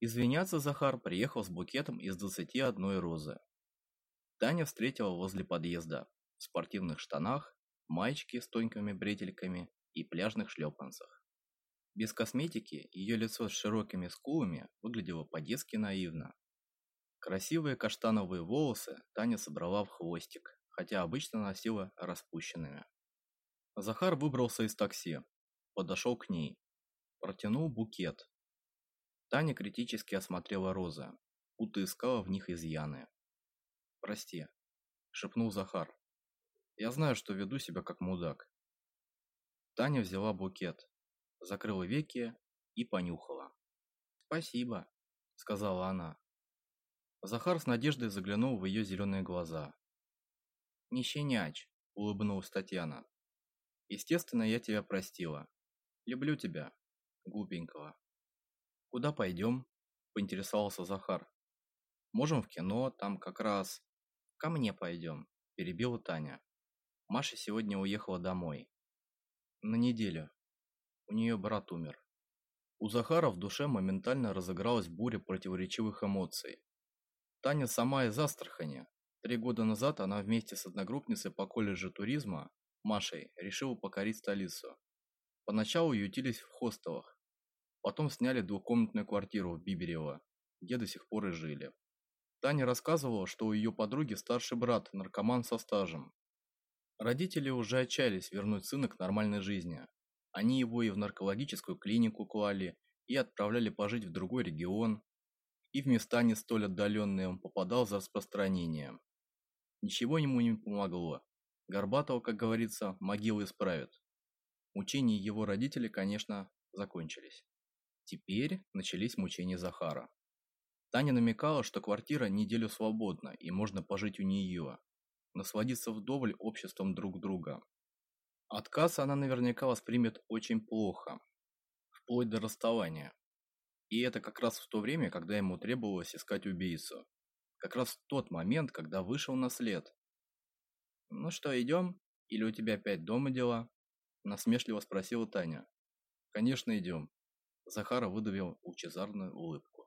Извиняться Захар приехал с букетом из двадцати одной розы. Таня встретила возле подъезда в спортивных штанах, маечке с тонкими бретельками и пляжных шлепанцах. Без косметики ее лицо с широкими скулами выглядело по-детски наивно. Красивые каштановые волосы Таня собрала в хвостик, хотя обычно носила распущенными. Захар выбрался из такси, подошел к ней, протянул букет. Таня критически осмотрела розы, будто искала в них изъяны. «Прости», – шепнул Захар. «Я знаю, что веду себя как мудак». Таня взяла букет, закрыла веки и понюхала. «Спасибо», – сказала она. Захар с надеждой заглянул в ее зеленые глаза. «Не щенячь», – улыбнулась Татьяна. «Естественно, я тебя простила. Люблю тебя, глупенького». «Куда пойдем?» – поинтересовался Захар. «Можем в кино, там как раз...» «Ко мне пойдем», – перебила Таня. Маша сегодня уехала домой. На неделю. У нее брат умер. У Захара в душе моментально разыгралась буря противоречивых эмоций. Таня сама из Астрахани. Три года назад она вместе с одногруппницей по колледжу туризма, Машей, решила покорить столицу. Поначалу ютились в хостелах. Потом сняли двухкомнатную квартиру в Биберево, где до сих пор и жили. Таня рассказывала, что у ее подруги старший брат, наркоман со стажем. Родители уже отчаялись вернуть сына к нормальной жизни. Они его и в наркологическую клинику клали, и отправляли пожить в другой регион, и в места не столь отдаленные он попадал за распространением. Ничего ему не помогло. Горбатого, как говорится, могилы исправят. Мучения его родителей, конечно, закончились. Теперь начались мучения Захара. Таня намекала, что квартира неделю свободна и можно пожить у нее, насладиться вдоволь обществом друг друга. Отказ она наверняка воспримет очень плохо, вплоть до расставания. И это как раз в то время, когда ему требовалось искать убийцу. Как раз в тот момент, когда вышел на след. «Ну что, идем? Или у тебя опять дома дела?» Насмешливо спросила Таня. «Конечно, идем». Захара выдавил лучезарную улыбку.